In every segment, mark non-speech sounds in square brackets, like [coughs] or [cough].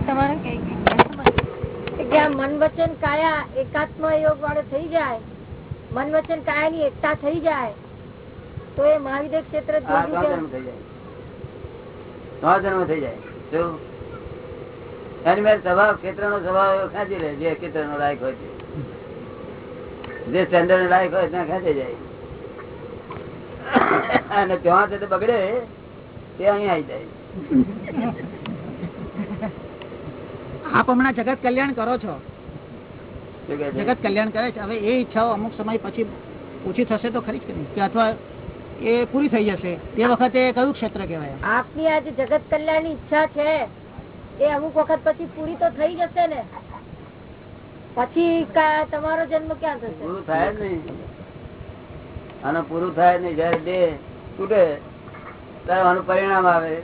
તમારે કે મન વચન કાયા એકાત્મ યોગ વાળો થઈ જાય મન વચન કાયા ની એકતા થઈ જાય તો એ મહાવિદ્ય ક્ષેત્ર હા તો જોયું જન્મ થઈ જાય. જન્મ થઈ જાય. એની સ્વભાવ ક્ષેત્ર નો સ્વભાવ ખેંચી લે જે ક્ષેત્ર નો લાયક હોય છે જે સ્ટેન્ડર્ડ નો લાયક હોય ત્યાં ખેંચી જાય. અને ત્યાં બગડે તે અહીંયા આવી જાય. આપ હમણાં જગત કલ્યાણ કરો છો? જગત કલ્યાણ. કરે છે. હવે એ ઈચ્છાઓ અમુક સમય પછી ઓછી થશે તો ખરી જ કે અથવા એ પૂરી થઈ જશે. તે વખતે કયું ક્ષેત્ર કહેવાય? આપની આજે જગત કલ્યાણ ઈચ્છા છે એ અમુક વખત પછી પૂરી તો થઈ જશે ને. પછી તમારો જન્મ ક્યાં થશે? પૂરું થાય નહીં. અને પૂરું થાય નહીં. જયારે દેહ તૂટે ત્યારે પરિણામ આવે.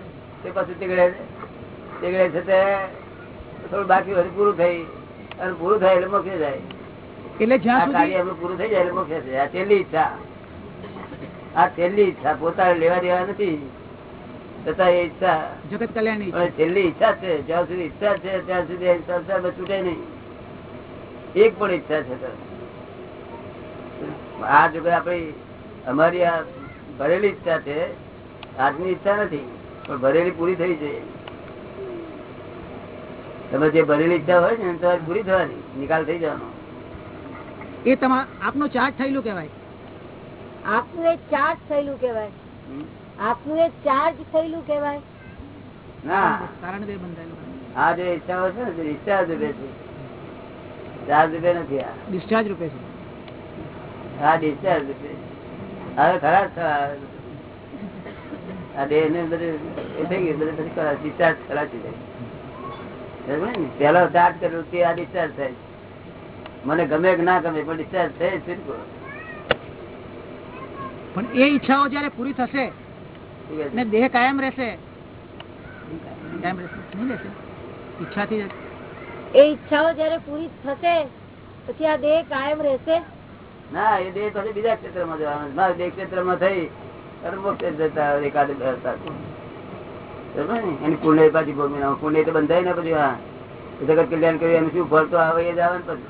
તે પછી તીગડે તીગડે છે તે થોડું બાકી હોય પૂરું થઈ. અને પૂરું થાય એટલે મોકલી જાય. એટલે જ્યાં કાર્ય પૂરું થઈ જાય એટલે મોક્ષે જાય. આ છેલ્લી ઈચ્છા. આ છેલ્લી ઈચ્છા. પોતાને લેવા દેવા નથી. છતાં એ ઈચ્છા જગત કલ્યાણની છેલ્લી ઈચ્છા છે. જ્યાં સુધી ઈચ્છા છે ત્યાં સુધી એ સંસારમાં છૂટે નહીં. એક પણ ઈચ્છા છે આ જો કે આપણી અમારી આ ભરેલી ઈચ્છા છે. આજની ઈચ્છા નથી પણ ભરેલી પૂરી થઈ છે. તમે જે ભરેલી ઈચ્છા હોય ને તો પૂરી થવાની. નિકાલ થઈ જવાનો. એ તમા આપનું ચાર્જ થયેલું કેવાય આપનું એ ચાર્જ થયેલું કેવાય આપનું એ ચાર્જ થયેલું કેવાય ના. કારણ બે બંધાયેલું આ જે ઈચ્છાઓ છે ને ડિસ્ચાર્જ રૂપે છે. ચાર્જ રૂપે નથી આ. ડિસ્ચાર્જ રૂપે છે. હા ડિસ્ચાર્જ રૂપે હવે ખરા જ થવા આવે. આ દેહ ને બધું એ થઈ ગયું બધું પછી ડિસ્ચાર્જ ખરાબ થઈ જાય? પેલો ચાર્જ કર્યો તે આ ડિસ્ચાર્જ થાય મને ગમે કે ના ગમે પણ ડિસ્ચાર્જ થાય પણ એ ઈચ્છાઓ જયારે પૂરી થશે? ને દેહ કાયમ રહેશે કાયમ રહેશે નહીં રહેશે? ઈચ્છાથી એ ઈચ્છાઓ જયારે પૂરી થશે પછી આ દેહ કાયમ રહેશે? ના એ દેહ પછી બીજા ક્ષેત્રમાં જવાનું દેહ ક્ષેત્રમાં થઈ કર્મ ક્ષેત્ર એકાદ પુણ્ય પાછી ભોગવી નાખો. પુણ્ય તો બંધાય ને પછી હા. જગત કલ્યાણ કર્યું એનું શું ફળ તો આવે જ આવે ને પછી.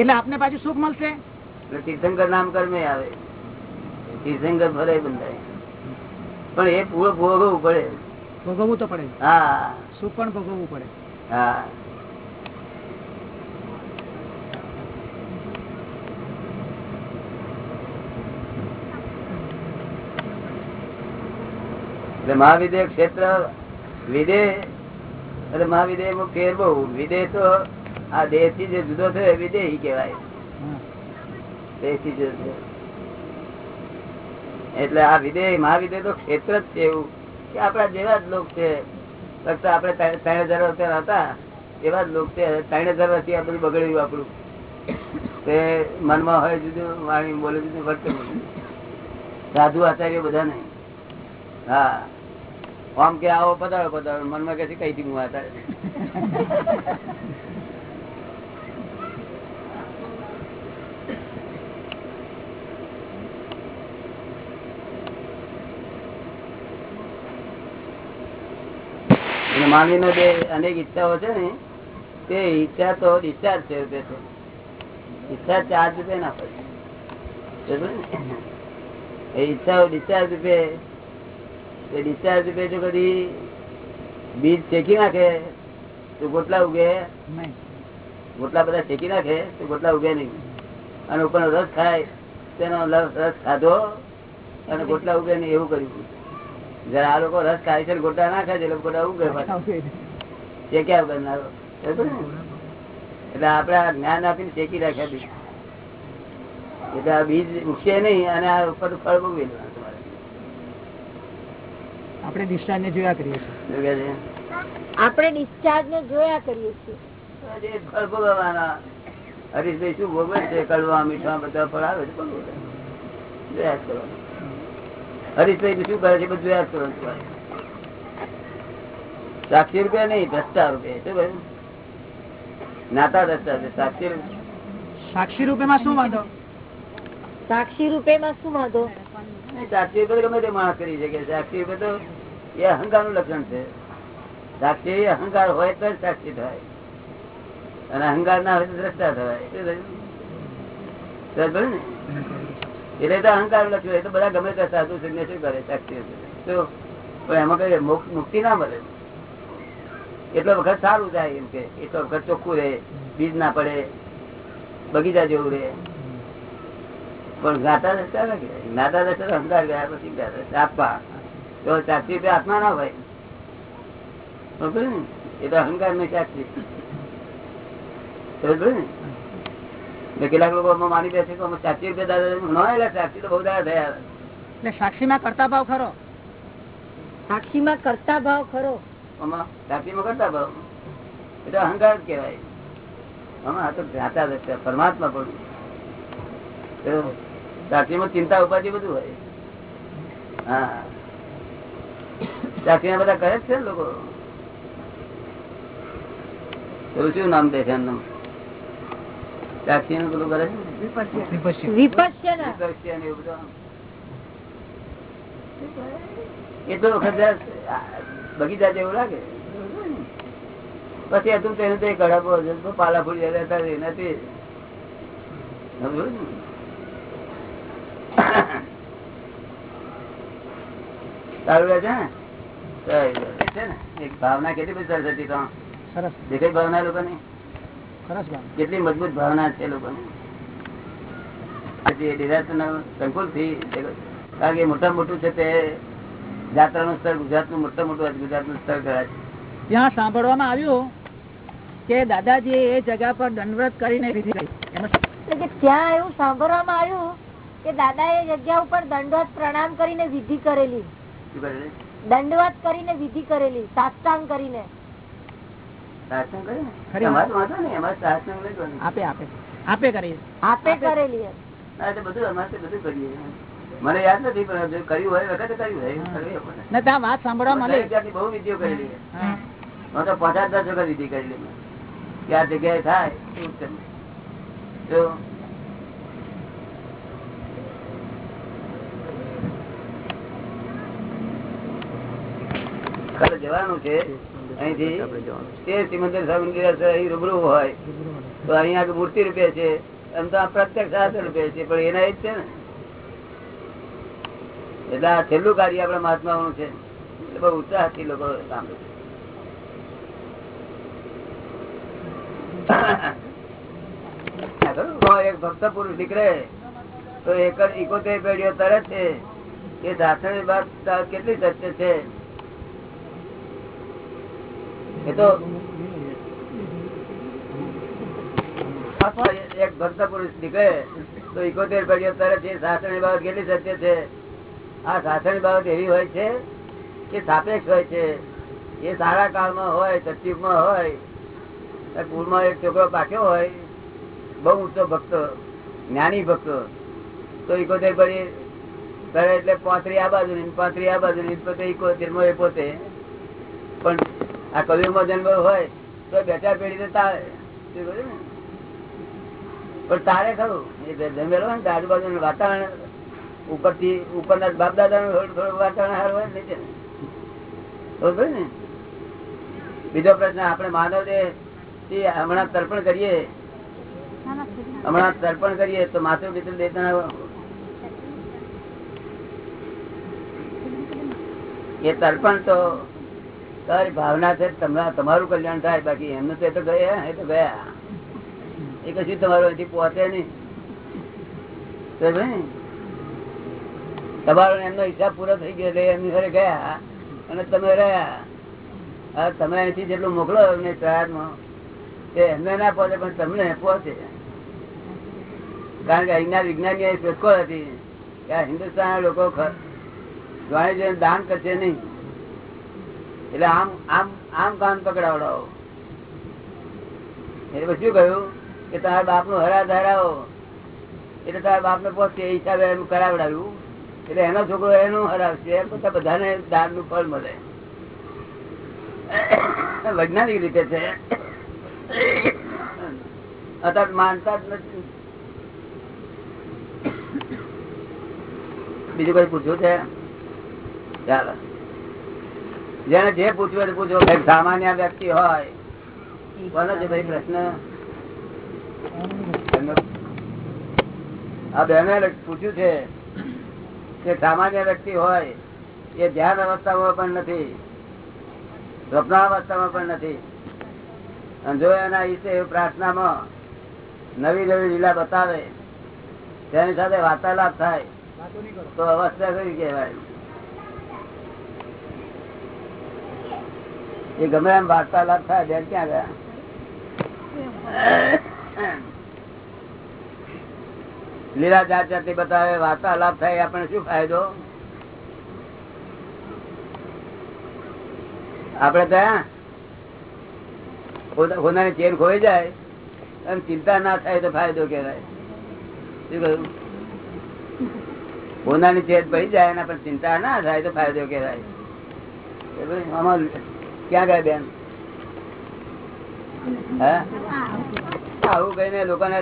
એટલે આપને પાછું સુખ મળશે? એટલે તીર્થંકર નામ કર્મે આવે. તીર્થંકર ભલે બંધાય. પણ એ પૂરો ભોગવવું પડે. ભોગવવું તો પડે. હા. સુખ પણ ભોગવવું પડે. હા. એટલે મહાવિદેય ક્ષેત્ર વિદેહ એટલે મહાવિદેયમાં ફેર બહુ વિદેહ તો આ દેહથી જે જુદો થયો વિદેહી કેવાય દેહથી જુદો એટલે આ વિદેહ મહાવિદેહ તો ક્ષેત્ર જ છે એવું. કે આપડા જેવા જ લોક છે. ફક્ત આપડે ત્રણ હજાર વર્ષે હતા એવા જ લોક છે. ત્રણ હજાર વર્ષથી આ બધું બગડ્યું આપણું. તે મનમાં હોય જુદું વાણી બોલે જુદું વર્તન. સાધુ આચાર્ય બધા નહીં. હા. આમ કે આવો પધારો પધારો. મનમાં કે કઈ થી હું માની નો જે અનેક ઈચ્છાઓ છે ને, તે ઈચ્છા તો ડિસ્ચાર્જ છે ઈચ્છા ચાર્જ રૂપે ના? એ ઈચ્છાઓ ડિસ્ચાર્જ રૂપે એ ડિસ્ચાર્જ રૂપે જો કદી બીજ શેકી નાખે તો ગોટલા ઉગે? નહીં. ગોટલા બધા શેકી નાખે તો ગોટલા ઉગે નહીં. અને ઉપર રસ ખાય તેનો રસ ખાધો અને ગોટલા ઉગે નહીં એવું કર્યું. જયારે આ લોકો રસ ખાય છે ને ગોટા ના ખાય છે ગોટા ઉગે શેક્યા કરનારો? એટલે આપડે આ જ્ઞાન આપીને શેકી રાખ્યા બીજ એટલે આ બીજ ઉગશે નહીં અને આ ઉપર ફળ ભોગવી. આપણે ડિસ્ચાર્જ ને જોયા કરીએ છીએ? આપણે ડિસ્ચાર્જ ને જોયા કરીએ છીએ. હરીશભાઈ શું ભોગવે છે? કડવા મીઠા બધા ફળ આવે છે? જોયા જ કરવાનું. હરીશભાઈ શું કરે છે? બધું જોયા જ કરવાનું. સાક્ષી રૂપિયા નહીં દસતા રૂપિયા શું ભાઈ. નાતા દસતા છે સાક્ષી રૂપિયા. સાક્ષી રૂપેમાં શું વાંધો? સાક્ષી રૂપે માં શું વાંધો? સાક્ષી રૂપિયા ગમે તે માણસ કરી શકે. સાક્ષી રૂપિયા તો એ અહંકારનું લક્ષણ છે. સાક્ષી અહંકાર હોય તો સાક્ષી થાય. અને અહંકાર ના હોય તો દ્રષ્ટા થવાય થયું? ને? એટલે તો અહંકાર લખ્યું એ તો બધા ગમે તે સાધુ સંન્યાસી શું કરે? સાક્ષી તો? પણ એમાં કઈ મુક્તિ ના મળે. એટલો વખત સારું જાય એમ કે. એટલો વખત ચોખ્ખું રહે. બીજ ના પડે. બગીચા જેવું રહે. પણ ગાતા દશા. જ્ઞાતા દશા તો ગયા પછી આપવા તો સાક્ષી રૂપિયા આત્મા ના હોય. એ તો અહંકારની સાક્ષી ને? ને કેટલાક લોકો માની બેસે કે રૂપિયા દાદા ન સાક્ષી તો બહુ દાદા થયા એટલે સાક્ષીમાં કરતા ભાવ ખરો. સાક્ષીમાં કરતા ભાવ ખરો. આમાં સાક્ષીમાં કરતા ભાવ. એ તો અહંકાર જ કહેવાય. આમાં આ તો જ્ઞાતા પરમાત્મા પણ. તો સાક્ષીમાં ચિંતા ઉપાધિ બધું હોય. હા. સાક્ષી બધા કહે છે લોકો. એવું શું નામ દે છે એમનું? સાક્ષી નું? બધું કરે છે. એટલો વખત બગીચા જેવું લાગે. પછી હતું તેનું તે કડાપો જતો પાલા ફૂલી રહેતા. જ નથી સમજ્યું ને? સારું રહે છે ને? ને? એક ભાવના કેટલી બધી સરસ હતી સરસ. દેખાય ભાવના લોકોની? સરસ કેટલી મજબૂત ભાવના છે લોકોની. પછી એ નિરાશના સંકુલથી કારણ કે મોટા મોટું છે તે જાત્રાનું સ્થળ ગુજરાતનું મોટા મોટું ગુજરાતનું સ્થળ કરાય છે. ત્યાં સાંભળવામાં આવ્યું કે દાદાજી એ જગા પર દંડવત કરીને વિધિ કરી એમાં એટલે કે ત્યાં એવું સાંભળવામાં આવ્યું કે દાદા એ જગ્યા ઉપર દંડવત પ્રણામ કરીને વિધિ કરેલી? દંડવત કરીને વિધિ કરેલી સાષ્ટાંગ કરીને. મને યાદ નથી પણ કર્યું હોય વખતે કર્યું હોય વાત સાંભળવા મળે. બહુ વિધિઓ કરેલી. હું. તો પચાસ દસ વખત વિધિ કરેલી મેં. કે આ જગ્યાએ થાય એવું છે. જો કાલે જવાનું છે. અહીંથી તે સિમંદર સ્વામી રૂબરૂ હોય. તો અહીંયા આગળ મૂર્તિ રૂપે છે. એમ તો પ્રત્યક્ષ હાથ રૂપે છે, પણ એના એ છે ને. એટલે આ છેલ્લું કાર્ય આપણા મહાત્માઓનું છે. એટલે બહુ ઉત્સાહથી લોકો સાંભળે એક ભક્ત પુરુષ નીકળે. તો એક ઇકોતેર પેઢીઓ તરે છે. એ દાસણ કેટલી સત્ય છે? એ તો એક ભક્ત પુરુષ નીકળે, તો ઇકોતેર પેઢીઓ તરે જે શાસન બાબત કેટલી સત્ય છે, આ શાસન બાબત એવી હોય છે કે સાપેક્ષ હોય છે. એ સારા કાળમાં હોય સત્યુગમાં હોય પૂરમાં એક છોકરો પાક્યો હોય, બહુ ઊંચો ભક્ત, જ્ઞાની ભક્ત, તો ઇકોતેર પડી કરે એટલે પાંત્રી આ બાજુ પાંત્રી આ બાજુ પોતે ઇકોતેરમાં એ પોતે. પણ આ કવિમાં જન્મ હોય, તો બે ચાર પેઢી તારે? પણ તારે ખરું. એ જન્મેલો હોય ને, તો આજુબાજુનું વાતાવરણ ઉપરથી, ઉપરના બાપ દાદા નું થોડું થોડું વાતાવરણ સારું હોય નીચે. ને? બીજો પ્રશ્ન આપણે માનવ દેહ હમણાં તર્પણ કરીએ. હમણાં તર્પણ કરીએ તો માથું પિતૃ દેતા એ તર્પણ તો તારી ભાવના છે તમારું કલ્યાણ થાય, બાકી એમનું તો એ તો ગયા એ તો ગયા. એ કશું તમારું અહીંથી પહોંચે નહીં. તમારો એમનો હિસાબ પૂરો થઈ ગયો એટલે એમની ઘરે ગયા અને તમે રહ્યા. તમે અહીંથી જેટલું મોકલો એમને શ્રાદ્ધમાં તે એમને ના પહોંચે પણ તમને પહોંચે કારણ કે અહીંના વિજ્ઞાનીઓ શોધખોળ હતી કે હિન્દુસ્તાન લોકો જાણે જોઈને દાન કરશે નહીં. એટલે આમ આમ આમ કાન પકડાવડાવો એટલે શું કહ્યું? કે તારા બાપનું હરા ધરાવો એટલે તારા બાપ ને પહોંચે હિસાબે એમ કરાવડાવ્યું. એટલે એનો છોકરો એનું હરાવશે બધા બધાને દાનનું ફળ મળે. વૈજ્ઞાનિક રીતે છે. અત્યારે માનતા જ નથી. બીજું કઈ પૂછ્યું છે? ચાલો. જેને જે પૂછવું પૂછો સામાન્ય વ્યક્તિ હોય. બોલો છે ભાઈ પ્રશ્ન. આ બેને પૂછ્યું છે કે સામાન્ય વ્યક્તિ હોય એ ધ્યાન અવસ્થામાં પણ નથી, સ્વપ્નાવસ્થામાં પણ નથી. અને જો એના વિશે પ્રાર્થનામાં નવી નવી લીલા બતાવે, તેની સાથે વાર્તાલાપ થાય, તો અવસ્થા કઈ કહેવાય? એ ગમે એમ વાર્તાલાપ થાય, બેન ક્યાં ગયા? લીલા જાત જાતિ બતાવે, વાર્તાલાપ થાય આપણે શું ફાયદો? આપડે ત્યાં પોતાની ચેન ખોઈ જાય અને ચિંતા ના થાય તો ફાયદો કહેવાય. શું કહ્યું? પોતાની ચેન પડી જાય એના ચિંતા ના થાય તો ફાયદો કહેવાય. આમાં ક્યાં ગયા બેન? હે? આવું કહીને લોકોને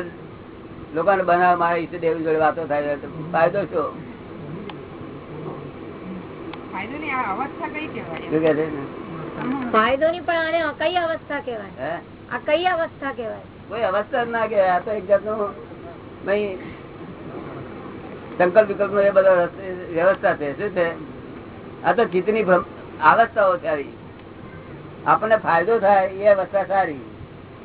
લોકોને બનાવવા મારા ઈષ્ટદેવ જોડે વાતો થાય ફાયદો શું? ફાયદો નહીં આ અવસ્થા કઈ કહેવાય? શું કે છે? ફાયદો ની પણ આને કઈ અવસ્થા કેવાય આ કઈ અવસ્થા કેવાય કોઈ અવસ્થા ના કેવાય આ તો એક જાતનું ભાઈ સંકલ્પ વિકલ્પ નો એ બધો વ્યવસ્થા છે. શું છે? આ તો ચિત્તની અવસ્થાઓ છે આવી. આપણને ફાયદો થાય એ અવસ્થા સારી.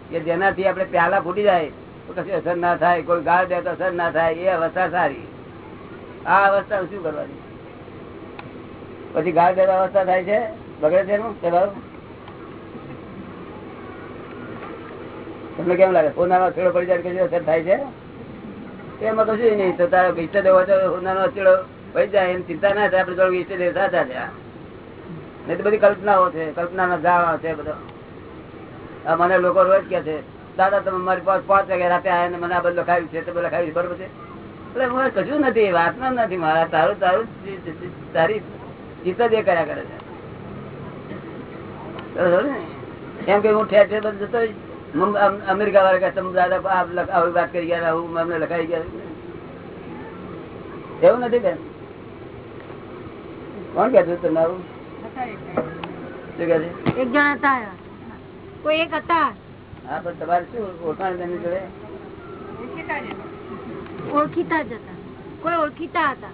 કે જેનાથી આપણે પ્યાલા ફૂટી જાય, તો કશી અસર ના થાય, કોઈ ગાળ દે તો અસર ના થાય, એ અવસ્થા સારી. આ અવસ્થા શું કરવાની? પછી ગાળ દેતા અવસ્થા થાય છે? બગડે છે એનું? સ્વભાવ તમને કેમ લાગે? સોનાનો અચેડો પડી જાય કશી અસર થાય છે? એમાં કશું નહીં, તો તારે ઈચ્છા દેવો હોય તો સોનાનો અચેડો પડી જાય એમ ચિંતા ના થાય, આપણે થોડું ઈચ્છા દેવ સાચા આ. નહીં બધી કલ્પનાઓ છે, કલ્પનાના ધારણા છે બધા. મને લોકો રોજ કે છે, દાદા, તમે મારી પાસે પાંચ વાગે રાતે આવ્યા ને મને આ બધું લખાવ્યું છે, તે બધું લખાવ્યું બરોબર છે? એટલે મને કશું નથી વાતમાં નથી, મારા તારું તારું તારી ચિત્ત જે કર્યા કરે છે. એમ કે હું ઠેર ઠેર બધું જતો અમેરિકા વાળા કે તમે દાદા આવી વાત કરી ગયા, હું અમને લખાઈ ગયા. એવું નથી બેન કોણ કે છે તમને આવું એક શું કે છે? એક જણ હતા. કોઈ એક હતા. હા પણ તમારે શું ઓળખાણ તેની જોડે? ઓળખીતા જ હતા. ઓળખીતા જ હતા. કોઈ ઓળખીતા હતા.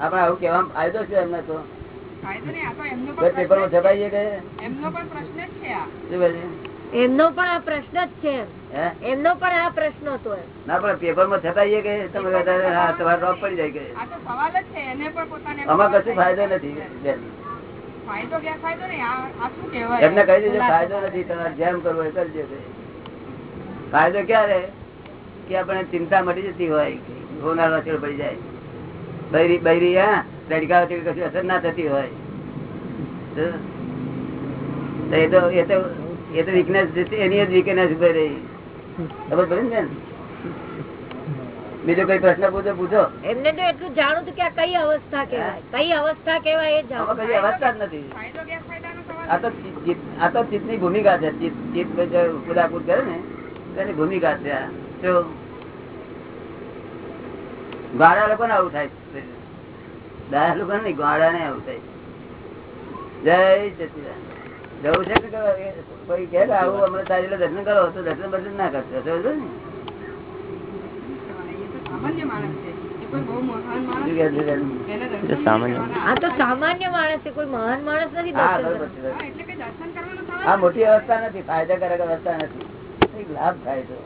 આપણે આવું કહેવામાં ફાયદો છે એમને તો? પણ આ. પ્રશ્ન જ છે એમનો પણ આ પ્રશ્ન હતો ના પણ પેપરમાં છપાઈએ કે તમે ડ્રોપ પડી જાય કે? આ સવાલ જ છે એને પણ પોતાને આમાં કશું ફાયદો છે. ફાયદો નહીં આ આ શું કહેવાય? એમને કહી દીધું ફાયદો નથી તમારે જેમ કરવો એ કરજો ફાયદો ક્યારે? કે આપણે ચિંતા મટી જતી હોય ગોનાર અસર પડી જાય. બૈરી બૈરી હા તડકાવતી કશું અસર ના થતી હોય. એ તો એ તો એ તો વીકનેસ એની જ વીકનેસ ઊભી રહી. ખબર પડે ને? બીજો કઈ પ્રશ્ન પૂછો પૂછો. એમને તો એટલું જાણું હતું કે આ કઈ અવસ્થા કહેવાય. કઈ અવસ્થા કહેવાય એ જાણો. કઈ અવસ્થા જ નથી. આ તો ચિત્ત- આ તો ચિત્તની ભૂમિકા છે. ચિત્ત ચિત્ત કુદાકુદ કરે ને તેની ભૂમિકા છે. જો ગાળા લોકો ને આવું થાય દાદા લોકો ને ગાળા ને આવું થાય જય સચિદાન જવું છે કે કોઈ કે આવું હમણાં તારી દર્શન કરો તો દર્શન બર્શન ના કરશે. સમજો ને? સામાન્ય માણસ છે. બરોબર મોટી અવસ્થા નથી ફાયદાકારક અવસ્થા નથી. લાભ થાય તો.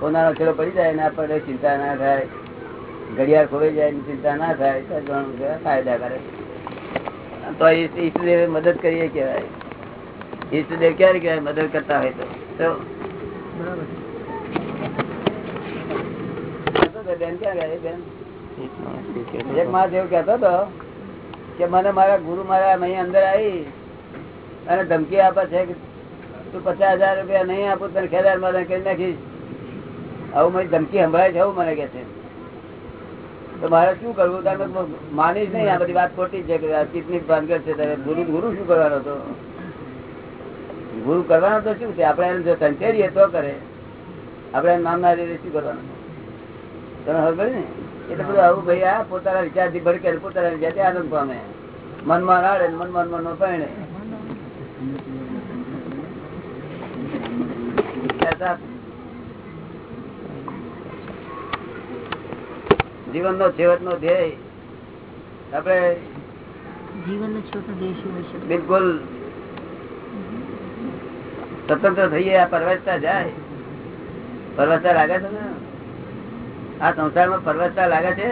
પોતાનો છેડો પડી જાય ને આપણે ચિંતા ના થાય. ઘડિયાળ ખોવાઈ જાય ચિંતા ના થાય તો ઘણું ફાયદાકારક. તો ઈષ્ટદેવ મદદ કરીએ કેવાય ઈષ્ટદેવ ક્યારે કહેવાય મદદ કરતા હોય તો. તો કહેતો બેન ક્યાં ગયા બેન? એક મહાદેવ કહેતો હતો કે મને મારા ગુરુ મારા અહીં અંદર આવી અને ધમકી આપે છે કે તું પચાસ હજાર રૂપિયા નહીં આપું તને ખેદારમાં કરી નાખીશ. આવું મારી ધમકી સંભળાય છે આવું મને કે છે. તો મારે શું કરવું? તમે માનીશ નહીં આ બધી વાત ખોટી છે કે આ ભાનગર છે તારે ગુરુ ગુરુ શું કરવાનો હતો? ગુરુ કરવાનો તો શું છે? આપણે એને જો સંચેરીએ તો કરે. આપણે નામના રીતે શું કરવાનું? એટલે બધું આવું ભાઈ આ પોતાના વિચારથી ભડકે પોતાના વિચારથી આનંદ પામે. મનમાં રાડે ને મનમાં ને મનમાં પરણે જીવન નો છેવટ નો ધ્યેય. આપડે જીવનનો છોટો દેશ હોય છે બિલકુલ સ્વતંત્ર થઈએ આ પરવસતા જાય. પરવસતા લાગે છે ને? આ સંસારમાં પરવસતા લાગે છે?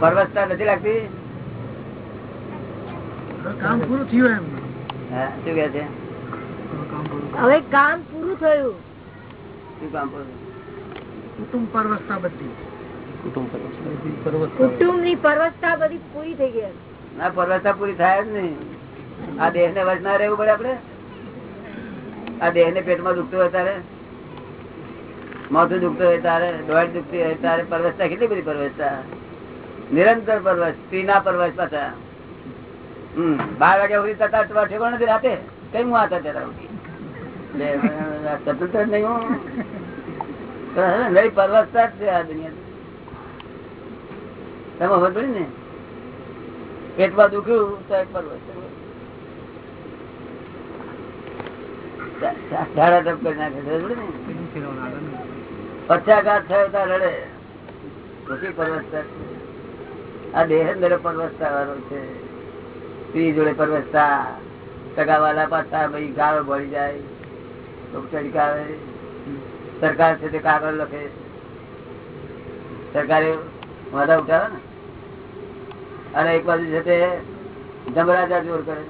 પરવસતા નથી લાગતી? કામ પૂરું થયું એમ. શું કે છે? હવે કામ પૂરું થયું. શું કામ પૂરું? કુટુંબ પરવસતા બધી. કુટુંબની પરવસતા બધી પૂરી થઈ ગઈ ના પરવસતા પૂરી થાય જ નહીં. આ દેહ ને વચના રહેવું પડે આપડે આ દેહ ને પેટમાં દુખતું હોય તારે માથું દુખતું હોય તારે દોડ દુખતી હોય તારે પરવસતા કેટલી બધી પરવસતા નિરંતર પરવસ સ્ત્રીના પરવસ પાછા. બાર વાગ્યા સુધી તતા ઠેકો નથી રાતે? કઈ હું આતા ત્યારે જ નહીં હું. જ આ દુનિયા તમે ખબર ને? પેટમાં દુખ્યું તો એક પરવસ કરી નાખે ને? પક્ષાઘાત થયો તો રડે પછી પરવસ્તા આ દેહ અંદર પરવસ્તા વાળો છે. સ્ત્રી જોડે પરવસ્તા ટકા વાલા પાછા ભાઈ ગાળો ભળી જાય. તો ચડકાવે સરકાર છે તે કાગળ લખે. સરકારે વાદા ઉઠાવે ને? અને એક બાજુ છે તે જમરાજા જોર કરે.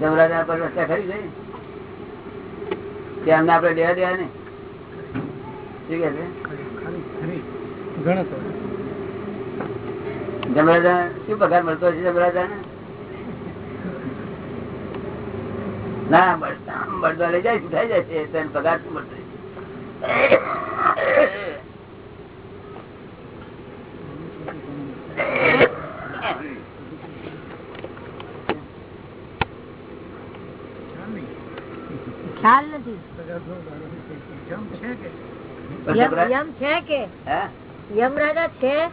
જમરાજા પરવસતા ખરી જાય અમને આપડે દેવા દેવા ને. શું પગાર મળતો હશે ને ના બળદા બળદા લઈ જાય છે પગાર શું મળતો હશે? ખ્યાલ નથી પણ યમ છે કે? યમરાજા છે?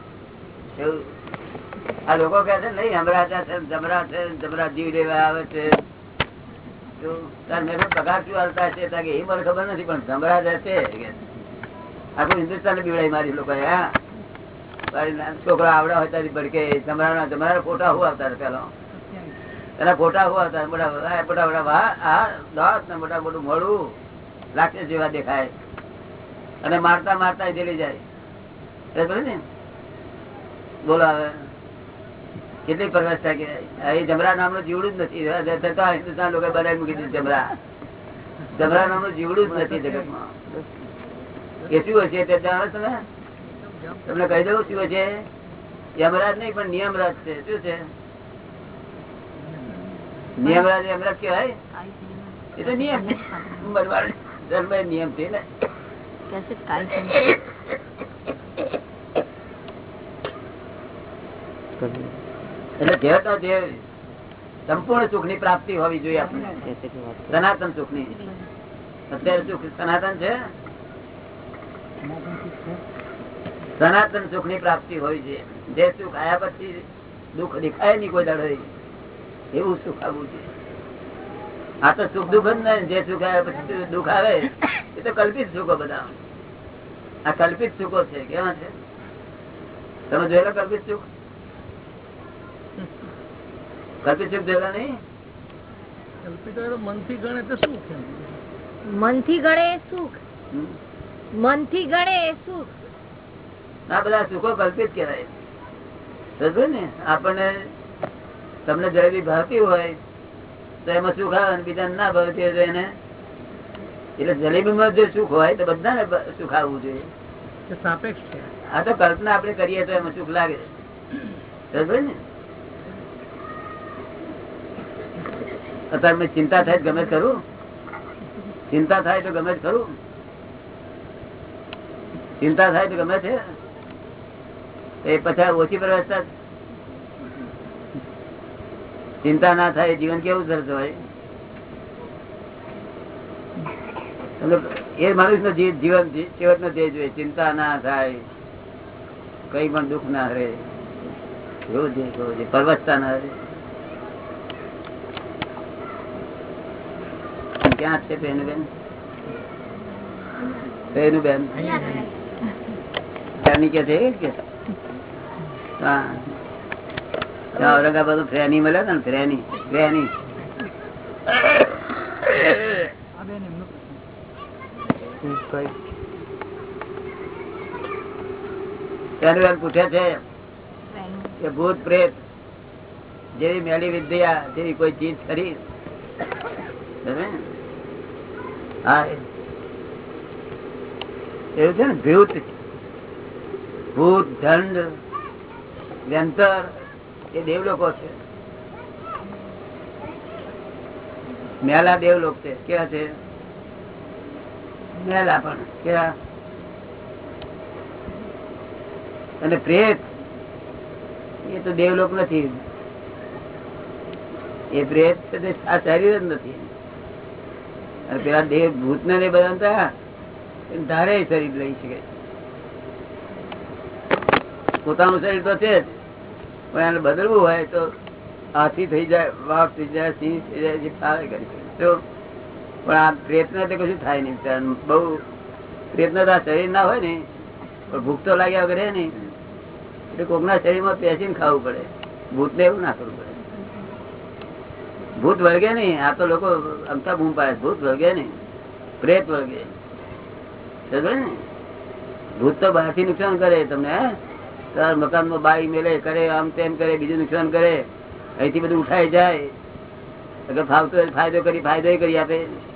આ લોકો કહે છે નહીં હમણાં છે જમરા છે જમરા જીવ લેવા આવે છે. તો તાર મેં કીધું પગાર શું હાલતા છે? એ મને ખબર નથી પણ જમરા છે. આખું હિન્દુસ્તાન બીવડાઈ મારી લોકો હા? મારી ના- છોકરા આવડા હોય ત્યારે ભડકે જમરા જમરા ખોટા હું આવતા પેલો પેલા એના ખોટા હું આવતા મોટા મોટા મોટા આ ને મોટા મોટું મોડું રાક્ષસ જેવા દેખાય. અને મારતા મારતા જલી જાય. ને? બોલો હવે. કેટલી પરવસતા કે એ જમરા નામનું જીવડું જ નથી. હિન્દુસ્તાન લોકો બધા મૂકી દીધું જમરા જમરા નામનું જીવડું જ નથી જગતમાં. એ શું છે તે જાણો તમે તમને કહી દઉં શું છે? યમરાજ નહીં, પણ નિયમરાજ છે. શું છે? નિયમરાજ યમરાજ કેવાય એ તો નિયમ. નિયમ છે એ નિયમ છે ને એટલે ધ્યેય તો ધ્યેય સંપૂર્ણ સુખની પ્રાપ્તિ હોવી જોઈએ આપણે. સનાતન સુખની અત્યારે સુખ સનાતન છે? સનાતન સુખની પ્રાપ્તિ હોવી જોઈએ. જે સુખ આયા પછી દુઃખ દેખાય નહીં કોઈ દાડો એવું સુખ આવવું જોઈએ. આ તો સુખ દુઃખ જ નહીં. જે સુખ આવ્યા પછી દુઃખ આવે એ તો કલ્પિત સુખો બધા આ કલ્પિત સુખો છે કેવા છે? તમે જોયેલા કલ્પિત સુખ? કલ્પિત સુખ જોયેલા નહીં? મનથી ગણે તો શું મનથી ગણે સુખ. મનથી ગણે સુખ. આ બધા સુખો કલ્પિત કહેવાય. સમજો ને? આપણને તમને જલેબી ભાવતી હોય તો એમાં સુખ આવે બીજા ના ભાવતી હોય તો એને એટલે જલેબીમાં જો સુખ હોય તો બધાને સુખ આવવું જોઈએ. સાપેક્ષ છે. આ તો કલ્પના આપણે કરીએ તો એમાં સુખ લાગે. ને? અત્યારે ચિંતા થાય ગમે ખરું કરું. ચિંતા થાય તો ગમે ખરું કરું. ચિંતા થાય તો ગમે છે એ પછી ઓછી પ્રવેશતા ચિંતા ના થાય જીવન કેવું સરસ હોય. એ મનુષ્ય નો જીવન જીવન નો ધ્યેય જોઈએ, ચિંતા ના થાય, કઈ પણ દુઃખ ના રહે, એવું એક. પરવસતા ના રહે. ક્યાં છે બેન બેન ત્યાંની કે છે કે હા ઔરંગાબાદ ફ્રેની મળે ને ફ્રેની ફ્રેની આ બેન એમનો પૂછે છે કે ભૂત પ્રેત જેવી મેળી વિદ્યા જેવી કોઈ ચીજ ખરી? હા એવું છે ને ભૂત ભૂત દંડ વ્યંતર એ દેવલોકો છે. મેલા દેવલોક છે કેવા છે? મેલા પણ કેવા અને પ્રેત, એ તો દેવલોક નથી. એ પ્રેત આ શરીર જ નથી. અને પેલા દેવ ભૂત ને બધા ધારે શરીર લઈ શકે. પોતાનું શરીર તો છે જ, પણ એને બદલવું હોય તો હાથી થઈ જાય, વાઘ થઈ જાય, સિંહ થઈ જાય, જે ફાવે કરી શકે. પણ આ પ્રયત્ન તો કશું થાય નહીં. બહુ પ્રયત્ન તો આ શરીર ના હોય ને, પણ ભૂખ તો લાગ્યા વગર નહીં. એટલે કોકના શરીરમાં પેસીને ખાવું પડે. ભૂત ને એવું ના કરવું પડે. ભૂત વળગે નહીં. આ તો લોકો અમતા બૂમ પાડે. ભૂત વળગે નહીં. પ્રેત વળગે. ને? ભૂત તો બહારથી નુકસાન કરે તમને? તારા મકાનમાં બાઈ મેલે, કરે, આમ તેમ કરે, બીજું નુકસાન કરે. અહીંથી બધું ઉઠાઈ જાય. અગર ફાવતો ફાયદો કરી ફાયદો કરી આપે.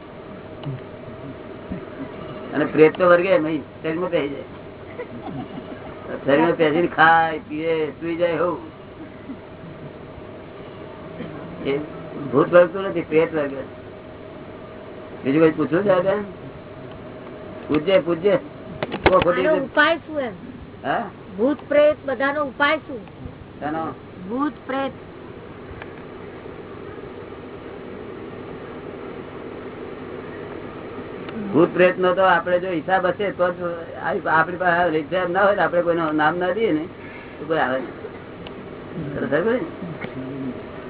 અને પ્રેત તો વર્ગે નહીં શરીરમાં પહેરી જાય. શરીરમાં પેસીને ખાય પીએ સુઈ જાય હોવ એ ભૂત વર્ગતું નથી પ્રેત વર્ગે બીજું કઈ પૂછવું છે બેન પૂછજે પૂછજે. ઉપાય શું એમ? હા? ભૂત પ્રેત બધાનો ઉપાય શું? ભૂત પ્રેત. ભૂત પ્રેત નો તો આપડે જો હિસાબ હશે તો જ આ- પાસે રિઝર્વ ના હોય આપડે કોઈનું નામ ના દઈએ ને. તો કોઈ આવે?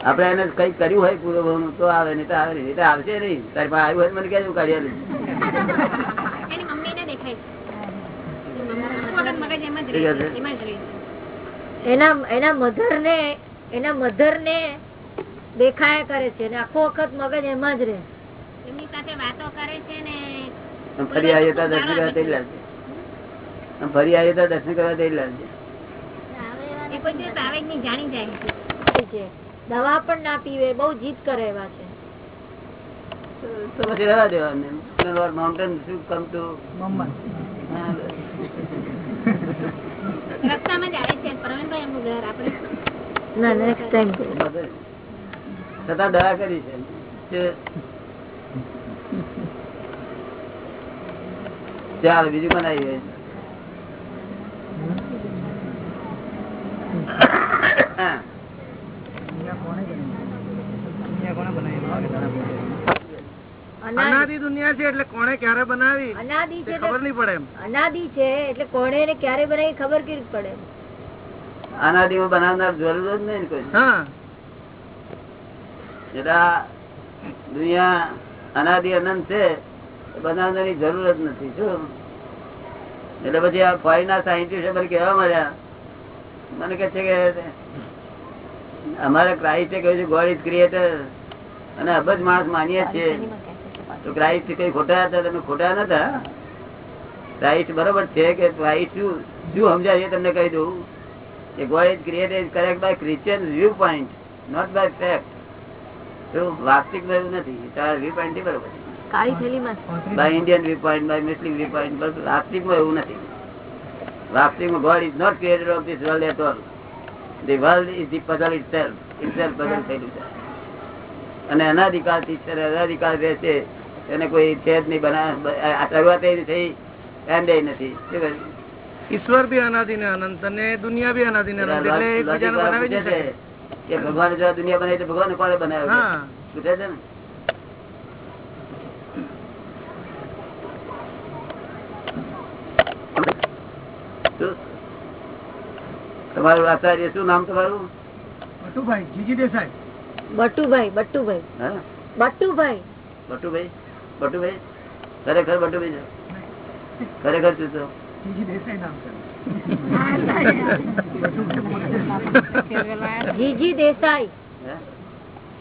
આપડે એને કઈ કર્યું હોય પૂરો ભાવનું તો આવે ને તો આવે નહીં. આવશે નહીં. તારી પાસે આવ્યું હોય મને કહેજો કાઢી. એની. એના એના મધર ને એના મધર ને દેખાયા કરે છે આખો વખત મગજ એમાં જ રહે. એમની સાથે વાતો કરે છે ને ફરી આવીએ તો દર્શન કરવા તેડી લાગશે ફરી આવીએ તો દર્શન કરવા તેડી લાગશે દવા પણ ના પીવે બહુ જીદ કરે એવા છે. તો પછી રહેવા દેવાનું માઉન્ટેન શું કમ ટુ બમ્બન રસ્તામાં જ આવે છે. પ્રવીણભાઈ એમનું ઘર આપણે ના નેક્સ્ટ છતાં દવા કરી છે. ચાલો બીજું બનાવી હોય હા. દુનિયા કોણે બનાવી દુનિયા કોણે બનાવી અનાદિ દુનિયા છે એટલે કોને ક્યારે બનાવી? અનાદિ છે ખબર નહીં પડે અનાદિ છે એટલે કોણે ક્યારે બનાવી ખબર કેવી પડે? અનાદિમાં બનાવનાર જરૂર જ નહીં કોઈ. હા. એટલે દુનિયા અનાદિ અનંત છે. એ બનાવનારની જરૂર જ નથી, શું? એટલે પછી આ ફોરેનના સાયન્ટિસ્ટ બધા કહેવા મળ્યા મને કહે છે કે અમારે ક્રાઇસ્ટે કહ્યું છે ગોડ ઇઝ ક્રિએટર અને અબજ માણસ માનીએ છીએ. તો ક્રાઇસ્ટ કઈ ખોટા હતા? તમે ખોટા નતા ક્રાઇસ્ટ બરોબર છે કે ક્રાઇસ્ટ શું? શું સમજાય તમને કહી દઉં? કે God is created correct by Christian view point not by fact વાસ્તવિક નથી. વ્યૂ પોઈન્ટ બરોબર કાળી થેલીમાં by Indian view point by Muslim view point વાસ્તવિકમાં એવું નથી. વાસ્તવિકમાં God is not creator of this world at all the world is the puzzle itself itself puzzle થયેલું છે. અને અનાધિકારથી છે અનાધિકાર રહેશે એને કોઈ છે જ નહીં બના આ શરૂઆત થઈ એન્ડ નથી. શું? ઈશ્વર બી અનાદિ ને અનંત અને દુનિયા બી અનાદિ ને અનંત એટલે એકબીજાને બનાવી શકે. કે ભગવાન જો દુનિયા બનાવી તો ભગવાન કોને બનાવ્યો? હા. છે ને? તમારું આચાર્ય શું નામ તમારું? બટુભાઈ જીજી દેસાઈ. બટુભાઈ બટુભાઈ. હા? બટુભાઈ. બટુભાઈ? બટુભાઈ? ખરેખર બટુભાઈ છે? ખરેખર શું છો? જીજી દેસાઈ નામ છે. જીજી દેસાઈ.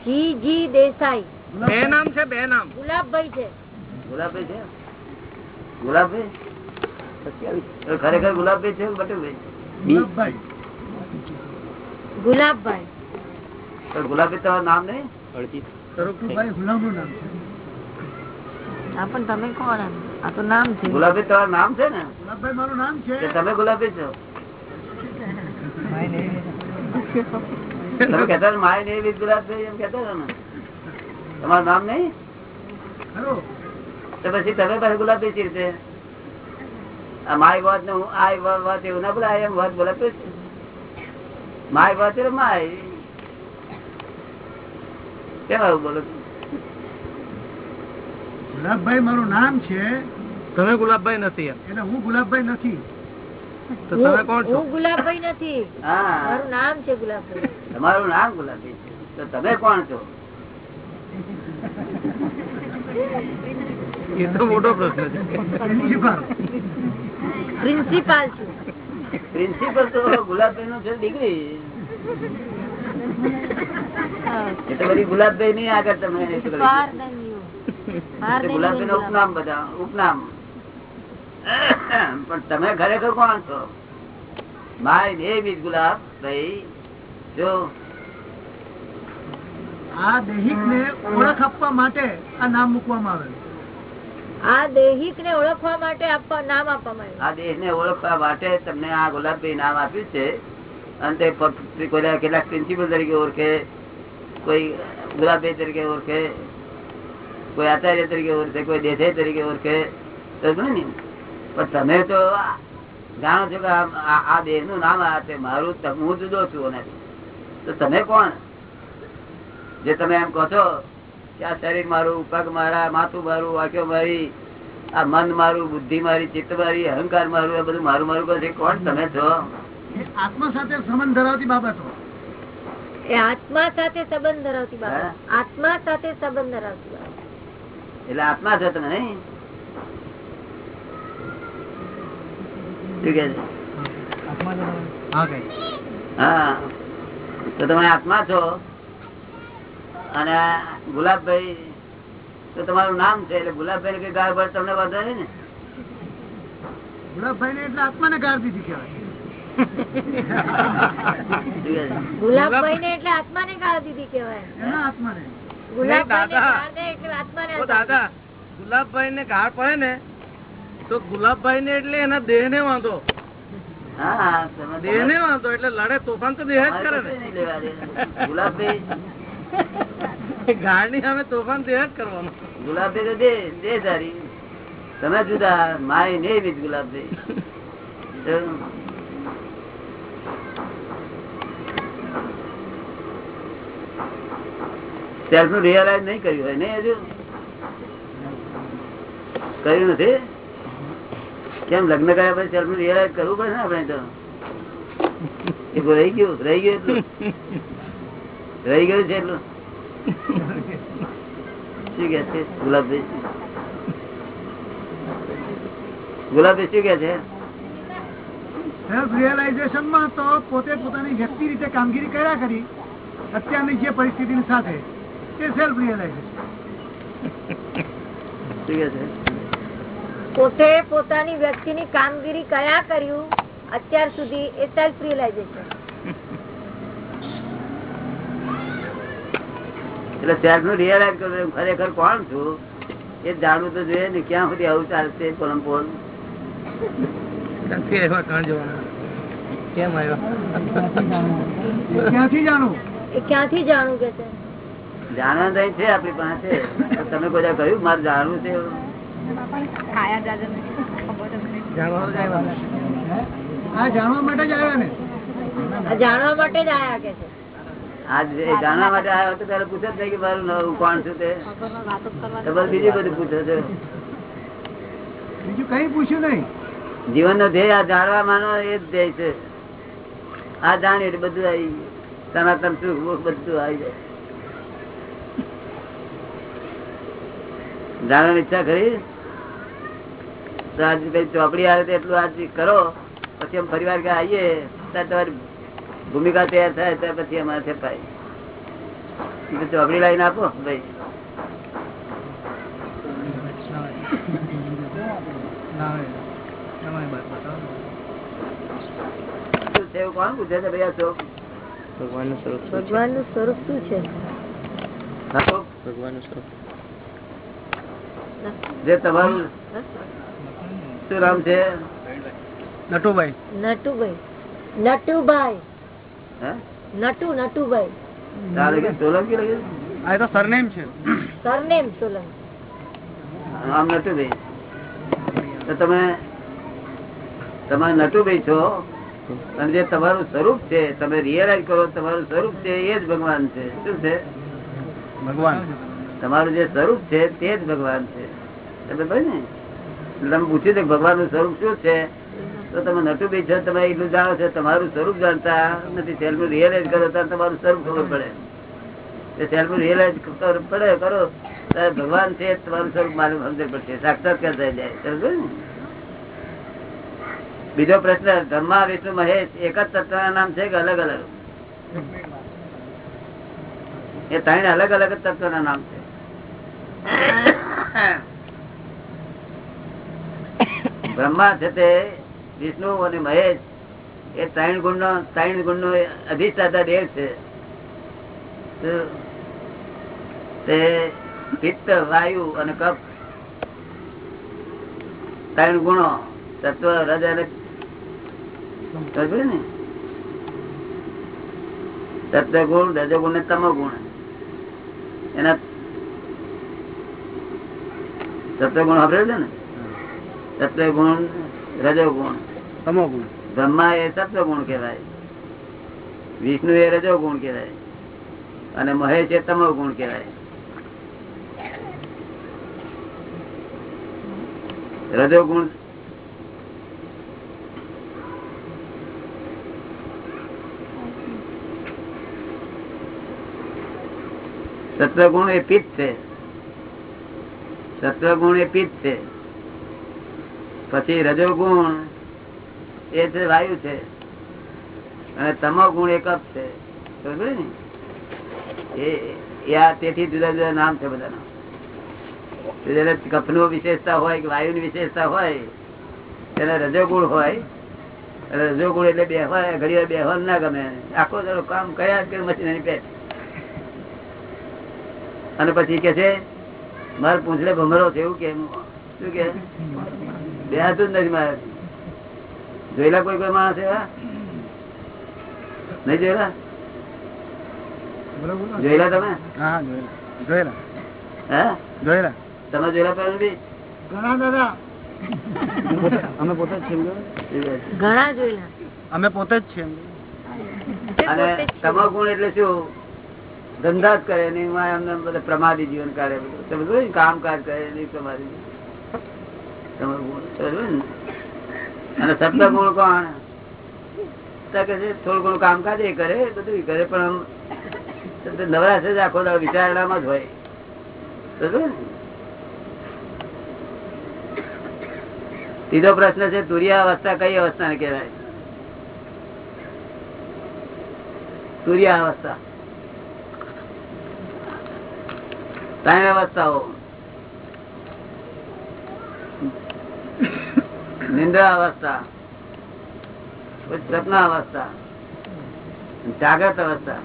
જીજી દેસાઈ. બે નામ છે બે નામ. ગુલાબભાઈ છે. ગુલાબભાઈ છે? ગુલાબભાઈ? ખરેખર ગુલાબભાઈ છે બટુભાઈ ગુલાબભાઈ. ગુલાબભાઈ. તમારું નામ નહીં? બટુભાઈ ગુલામનું નામ છે. હા પણ તમે કોણ એમ? આ તો નામ છે. ગુલાબભાઈ તમારું નામ છે ને? ગુલાબભાઈ મારું નામ છે. તમે ગુલાબી છો? તમે કેતા માય નહીં વિથ ગુલાબભાઈ એમ કેતા ને. તમારું નામ નહીં? તો પછી તમે પાસે ગુલાબભાઈ સી રીતે? માય વાત ને હું આ વાત એવું ના બોલે એમ વાત ગુલાબભાઈ છે માય વાત એટલે માય કેવા બોલો ગુલાબભાઈ મારું નામ છે. તમે ગુલાબભાઈ નથી એટલે હું ગુલાબભાઈ નથી. તમે કોણ છો? ગુલાબભાઈ નથી. હા. મારું નામ છે ગુલાબભાઈ. તમારું નામ ગુલાબી છે. તો તમે કોણ છો? એ તો મોટો પ્રશ્ન છે. પ્રિન્સિપાલ પ્રિન્સિપાલ છું. પ્રિન્સિપલ તો ગુલાબભાઈ નો છે ડિગ્રી. એટલે તો બધી ગુલાબભાઈ નહીં આગળ તમે ગુલાબભાઈ નું ઉપનામ બધા ઉપનામ. પણ તમે ખરેખર કોણ છો? માય નેમ ઇઝ ગુલાબ ભાઈ જો. આ દૈહિક ને ઓળખ આપવા માટે આ નામ મૂકવામાં આવેલું કેટલાક પ્રિન્સિપલ તરીકે ઓળખે, કોઈ ગુલાબભાઈ તરીકે ઓળખે, કોઈ આચાર્ય તરીકે ઓળખે, કોઈ દેસાઈ તરીકે ઓળખે, તો ને? પણ તમે તો જાણો છો કે આ- દેહનું નામ આ છે. મારું હું જુદો છું તો તમે કોણ? જે તમે એમ કહો છો આ શરીર મારું પગ મારા માથું મારું વાક્યો મારી આ મન મારું બુદ્ધિ મારી ચિત્ત મારી અહંકાર મારું આ બધું મારું મારું કહો કોણ તમે છો? આત્મા સાથે સંબંધ ધરાવતી બાબતો એ આત્મા સાથે સંબંધ ધરાવતી બાબત. આત્મા સાથે સંબંધ ધરાવતી બાબત. એટલે આત્મા છો તમે નહીં? હા. તો તમે આત્મા છો? અને ગુલાબભાઈ તો તમારું નામ છે એટલે ગુલાબભાઈ કઈ ગાળ ભર તમને વાંધો નહીં ને? ગુલાબભાઈ ને એટલે આત્માને ગાળ દીધી? [laughs] ગુલાબભાઈ ને એટલે ને ગાળ દીધી કેવાય આત્માને. ગુલાબભાઈ ને દાદા. ગાળ ને ને પડે ને તો ગુલાબભાઈ ને એટલે એના દેહ ને વાંધો દેહ ને વાંધો એટલે લડે તોફાન તો દેહ જ કરે દે. [laughs] ગુલાબભાઈ [laughs] ની સામે તોફાન દેહ જ કરવાનો. ગુલાબભાઈ તો દે દે તારી તમે જુદા માય ને વિથ ગુલાબભાઈ તો નું રિયલાઇઝ નહીં કર્યું હોય ને હજુ? કર્યું નથી? કેમ, લગ્ન કર્યા પછી સેલ્ફ રિયલાઇઝ કરવું પડે ને આપણે તો? રહી ગયું? રહી ગયું રહી ગયું છે એટલું? શું કે છે? ગુલાબભાઈ ગુલાબભાઈ શું કે છે? સેલ્ફ રિયલાઇઝેશનમાં તો પોતે પોતાની વ્યક્તિ રીતે કામગીરી કર્યા કરી અત્યારની જે પરિસ્થિતિની સાથે તે સેલ્ફ રિયલાઇઝેશન પોતે પોતાની વ્યક્તિની કામગીરી કયા કર્યું અત્યાર સુધી એ સેલ્ફ રિયલાઇઝેશન એટલે સેલ્ફનું રિયલાઇઝ કરું ખરેખર કોણ છું? એ જાણવું તો જોઈએ ને ક્યાં સુધી આવું ચાલશે પોલમ પોલ ક્યાંથી આવ્યા કાં જવાના? કેમ આવ્યા? ક્યાંથી જાણવું ક્યાંથી જાણવું કે છે? જાણવા તો છે આપણી પાસે તમે કોઈ કહ્યું મારે જાણવું છે? જાણવા જાણવા માટે જ આવ્યા ને? જાણવા માટે જ આયા કે છે? આજ જાણવા માટે આવ્યો તો ત્યારે પૂછે જ કે મારું નવું કોણ છું તે. બીજું બધું પૂછે છે. બીજું કઈ પૂછ્યું નહીં? જીવન નો ધ્યેય આ જાણવા માનો એ જ ધ્યેય છે. આ જાણી એટલે બધું આવી સનાતન સુખ બધું આવી જાય. જાણવાની ઈચ્છા ખરી? તો આજ કઈ ચોપડી આવે તો એટલું આજે કરો. પછી એમ ફરી વાર આવીએ ત્યારે તમારી ભૂમિકા તૈયાર થાય ત્યાર પછી અમારે છપાય. એટલે ચોપડી આપો ભાઈ. સ્વરૂપ શું છે? ભગવાનનું સ્વરૂપ શું છે? જે તમારું શું નામ છે? નટુભાઈ. નટુભાઈ. નટુભાઈ. નટુ નટુભાઈ. સોલંકી લખે આ તો સરનેમ છે. સરનેમ સોલંકી. નામ નટુભાઈ. તો તમે તમે નટુભાઈ છો અને જે તમારું સ્વરૂપ છે તમે રિયલાઈઝ કરો તમારું સ્વરૂપ છે એ જ ભગવાન છે. શું છે? ભગવાન. તમારું જે સ્વરૂપ છે તે જ ભગવાન છે. તમે ભાઈ ને? એટલે તમે પૂછ્યું કે ભગવાનનું સ્વરૂપ શું છે? તો તમે નટુભાઈ છો તમે એટલું જાણો છો તમારું સ્વરૂપ જાણતા નથી. સેલ્ફ રિયલાઇઝ કરો ત્યારે તમારું સ્વરૂપ ખબર પડે. એ સેલ્ફ રિયલાઇઝ પડે કરો. ત્યારે ભગવાન છે તમારું સ્વરૂપ માલુમ સમજ પડશે. સાક્ષાત્કાર થઈ જાય. સમજો બીજો પ્રશ્ન બ્રહ્મા વિષ્ણુ મહેશ એક જ તત્વ નામ છે કે અલગ અલગ? એ ત્રણ અલગ અલગ જ તત્વના નામ છે. [coughs] બ્રહ્મા છે તે વિષ્ણુ અને મહેશ એ ત્રણ ગુણ નો ત્રણ ગુણ નો અધિષ્ઠાતા દેવ છે. પિત્ત વાયુ અને કપ ત્રણ ગુણો તત્વ રજ ને તત્વ ગુણ રજો ગુણ ને તમો ગુણ એના તત્વ ગુણ વાપરેલું છે ને? સત્વ ગુણ રજો ગુણ તમો ગુણ બ્રહ્મા એ સત્વ ગુણ કહેવાય. વિષ્ણુ એ રજો ગુણ કહેવાય. અને મહેશ એ તમો ગુણ કહેવાય. રજો ગુણ સત્વગુણ એ પિત્ત છે. સત્વગુણ એ પિત્ત છે. પછી રજોગુણ એ છે, વાયુ છે. અને તમો ગુણ એક અપ છે. ને? આ તેથી જુદા જુદા નામ છે બધાના. કપનું વિશેષતા હોય કે વાયુની વિશેષતા હોય, તેને રજોગુણ હોય. રજોગુણ એટલે બે હોય, ઘડી બેહવા ના ગમે. આખો જરો કામ કર્યા કે મશીન એની પેટ અને પછી કે છે, મારે પૂંછડે ભમરો છે એવું કે શું કે? બે હાથું જ નથી મારે. જોયેલા કોઈ કોઈ માણસ એવા? નહીં જોયેલા? જોયેલા તમે? જોયેલા. જોયેલા. હે? જોયેલા. તમે જોયેલા પેલું બી ઘણા દાદા. અમે પોતે જ છીએ ઘણા જોયેલા. અમે પોતે જ છીએ અને પોતે જ છે. તમા ગુણ એટલે શું? ધંધા જ કરે નહીં એમને બધા પ્રમાદી જીવન કાઢે બધું. કામકાજ કરે નહીં પ્રમાદી? અને ગુણ કોણ? થોડું ઘણું કામકાજ એ કરે બધું કરે, પણ નવરા છે આખો વિચારણામાં જ હોય. ને? ત્રીજો પ્રશ્ન છે તુરિયા અવસ્થા કઈ અવસ્થાને કહેવાય? તુરિયા અવસ્થા ત્રણ અવસ્થાઓ. નિંદ્રા અવસ્થા અવસ્થા જાગ્રત અવસ્થા.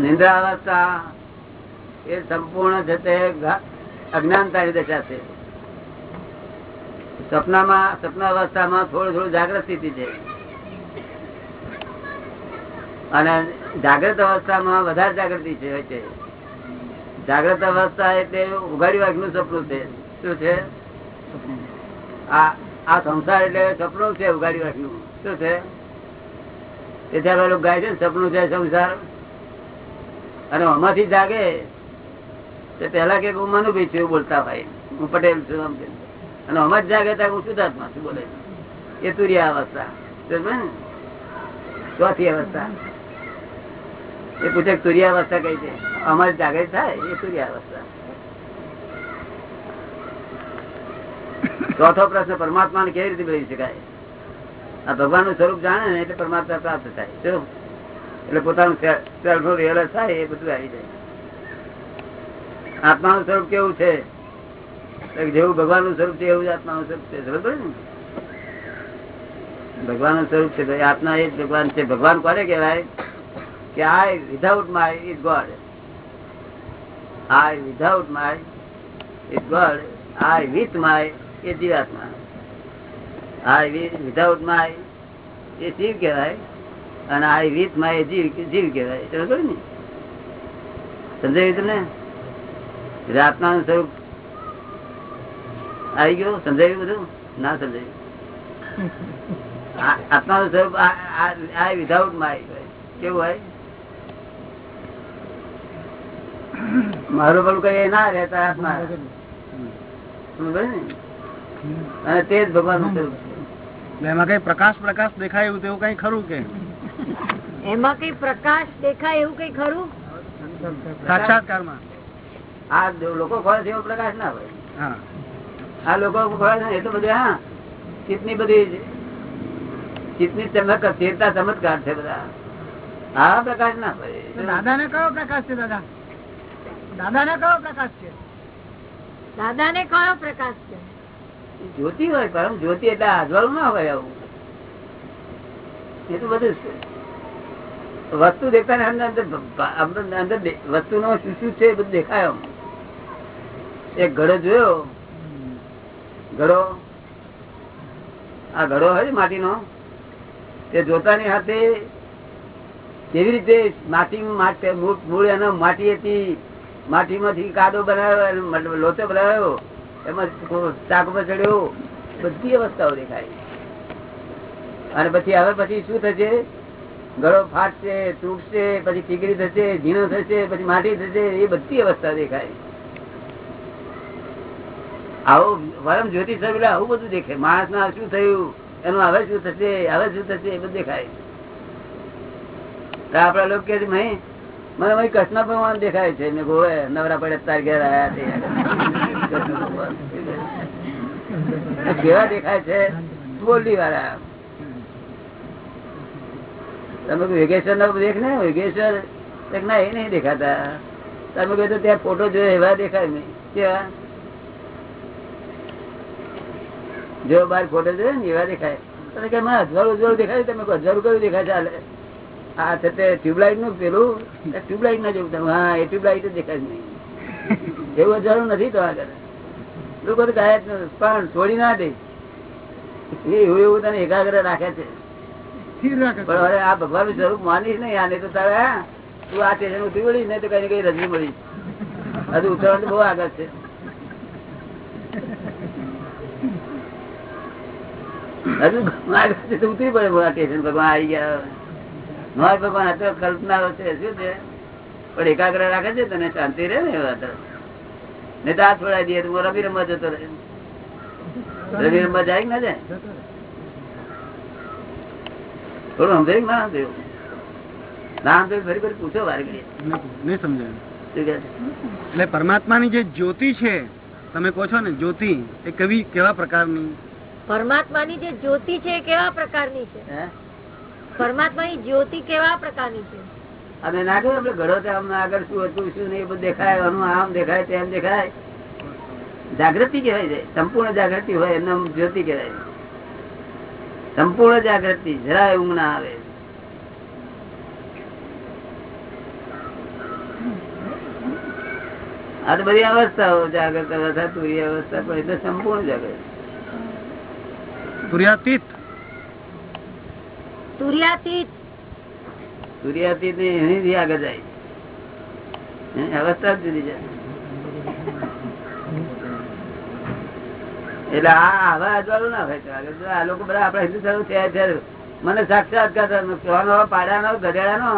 નિંદ્રા અવસ્થા એ સંપૂર્ણ છે તે અજ્ઞાનતાની દશા છે. સપનામાં સપના અવસ્થામાં થોડું થોડું જાગ્રત સ્થિતિ છે. અને જાગ્રત અવસ્થામાં વધારે જાગૃતિ છે. જાગ્રત અવસ્થા એટલે ઉઘાડી વાઘનું સપનું છે. શું છે? આ સંસાર એટલે સપનું છે ઉઘાડી વાઘનું. શું છે? તેથી આ ગાય છે સપનું છે સંસાર. અને આમાંથી જાગે. તો પેલા કે હું મનુભાઈ છું બોલતા ભાઈ હું પટેલ છું આમ. અને આમાં જાગે ત્યારે હું શુદ્ધાત્મા છું બોલે. એ તુરિયા અવસ્થા? ચોથી અવસ્થા. એ પૂછે તુરિયા અવસ્થા કઈ છે? અમારી જાગૃત થાય, એ તુરિયા ચોથો પ્રશ્ન પરમાત્મા ને કેવી રીતે મેળવી શકાય? આ ભગવાનનું સ્વરૂપ જાણે ને એટલે પરમાત્મા પ્રાપ્ત થાય. શું? એટલે પોતાનું સેલ્ફ રિયલાઇઝ થાય, એ બધું આવી જાય. આત્માનું સ્વરૂપ કેવું છે? જેવું ભગવાનનું સ્વરૂપ છે, એવું જ આત્માનું સ્વરૂપ છે. બરોબર ને? ભગવાનનું સ્વરૂપ છે આત્મા એ જ ભગવાન છે. ભગવાન કોને કહેવાય? કે આ without my is God I without my is God I with my a જીવાત્મા. આઈ વિધાઉટ માય એ જીવ કહેવાય અને આઈ વિથ માય એ જીવ જીવ કહેવાય. બરોબર ને સમજાયું તમને? આત્માનું સ્વરૂપ આવી ગયું? સમજાયું બધું? ના સમજાયું. [laughs] આત્માનું સ્વરૂપ આઈ વિધાઉટ માય કેવું હોય? મારું પેલું કઈ ના રહેતા અને તે જ ભગવાન એમાં કઈ પ્રકાશ પ્રકાશ દેખાય એવું તેવું કઈ ખરું કે? એમાં કઈ પ્રકાશ દેખાય એવું કઈ ખરું? સાક્ષાત્કારમાં. આ લોકો ખોળે છે એવો પ્રકાશ ના હોય. હા. આ લોકો ખોળે એ તો બધું હા ચિતની બધી ચિત્તની ચમક ચેતા ચમત્કાર છે બધા. આ પ્રકાશ ના હોય. દાદા ને કયો પ્રકાશ છે દાદા? દાદા ને કયો પ્રકાશ છે? દાદા ને કયો પ્રકાશ છે? જ્યોતિ હોય પરમ જ્યોતિ એટલે આજવાળું ના હોય આવું એ તો બધું છે. વસ્તુ દેખતા ને અંદર અંદર અંદર દે- શું શું છે એ બધું દેખાય આમ એક ઘડો જોયો. ઘડો. આ ઘડો હોય ને માટીનો. તે જોતાની સાથે કેવી રીતે માટી માટી- મૂળ મૂળ એનો માટી હતી માટીમાંથી કાદો બનાવ્યો લોચો બનાવ્યો એમાં ચાક ચડ્યો બધી અવસ્થાઓ દેખાય. અને પછી હવે પછી શું થશે? ગળો ફાટશે તૂટશે પછી ટીકડી થશે ઝીણો થશે પછી માટી થશે એ બધી અવસ્થા દેખાય. આવું વરમ જ્યોતિ સાહેબ એટલે આવું બધું દેખાય માણસ ના શું થયું એનું હવે શું થશે હવે શું થશે એ બધું દેખાય. આપડા લોકો કે છે, "મહી, મને ભાઈ કૃષ્ણ ભગવાન દેખાય છે. મેં ગોવે નવરા પડે તાર ઘેર આયા છે. કેવા દેખાય છે? બોલી વાળા. તમે કોઈ યોગેશ્વર નો દેખ ને યોગેશ્વર તો ના એ નહીં દેખાતા. તમે કહ્યું ત્યાં ફોટો જોયો એવા દેખાય નહીં. કેવા? જો બાર ફોટો જોયો ને એવા દેખાય. તમે કે અજવાળું અજવાળું દેખાય તમે અજવાળું કયું દેખાય ચાલે આ છે તે ટ્યુબલાઇટનું પેલું ટ્યુબલાઇટ ના જેવું તમે હા એ ટ્યુબલાઇટ દેખાય નહીં એવું અજવાળું નથી તો આગળ. લોકો તો નથી. પણ છોડી ના દે. એવું એવું તને એકાગ્ર રાખે છે. પણ હવે આ ભગવાનનું સ્વરૂપ માનીશ નહીં. આને તો તારે હા, તું આ સ્ટેશન ઉતરી વળી ને તો કઈ ને કઈ રજી મળી હજુ ઉતરવાનું બહુ આગળ છે. હજુ આગળ ઉતરી પડે. આ સ્ટેશન ભગવાન આવી ગયા. નોય ભગવાન આ તો કલ્પનાઓ છે શું છે? પણ એકાગ્ર રાખે છે તને શાંતિ રે ને એ નહીં તો આ છોડાઈ દઈએ તો રવિ રમવા જતો રહે. રવિ રમવા જાય કે ના જાય? થોડું સમજાયું ના સમજાયું? ના સમજાયું ફરી ફરી પૂછો વાર નહીં સમજાયું. શું કહે છે? એટલે પરમાત્માની જે જ્યોતિ છે તમે કહો છો ને જ્યોતિ એ કવિ કેવા પ્રકારની? પરમાત્માની જે જ્યોતિ છે એ કેવા પ્રકારની છે? હે? પરમાત્માની જ્યોતિ કેવા પ્રકારની છે? અમે ના કહ્યું આપડે ઘડો ત્યાં આમ આગળ શું હતું શું નહીં બધું દેખાય આનું આમ દેખાય તેમ દેખાય. જાગૃતિ કહેવાય છે સંપૂર્ણ જાગૃતિ હોય એમને જ્યોતિ કહેવાય. સંપૂર્ણ જાગૃતિ જરાય ઊંઘ ના આવે. આ તો બધી અવસ્થાઓ જાગૃત અવસ્થા તુરી અવસ્થા પણ એટલે સંપૂર્ણ જાગૃત. તુર્યાતીત. તુર્યાતીત સૂર્યાતીત એની આગળ જાય. અવસ્થા જુદી જાય એટલે આ હવે ના હોય આ લોકો બધા આપડે હિન્દુ ધર્મ છે છે. મને સાક્ષાત્કાર કહેવાનો પાડાનો, ગધેડાનો.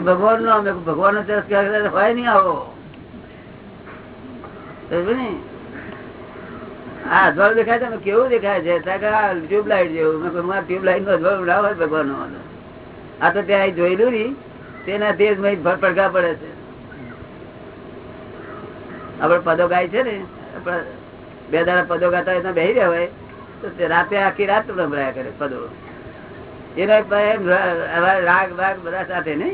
ભગવાન નો ભગવાન નો હોય નહીં આવો. ને? આ અજવાળું દેખાય છે ને, કેવું દેખાય છે? ટ્યુબલાઇટ જેવું. મેં ટ્યુબલાઇટનું અજવાળું ના હોય ભગવાન આ તો ત્યાં જોયેલું ની તેના તેજમાં પડઘા પડે છે. આપડે પદો ગાય છે ને બે દાડા પદો ગાતા હોય તો બેસી રહ્યા હોય, તો તે રાતે આખી રાત રમરાયા કરે પદો. એનો એમ રાગ ભાગ બધા સાથે ને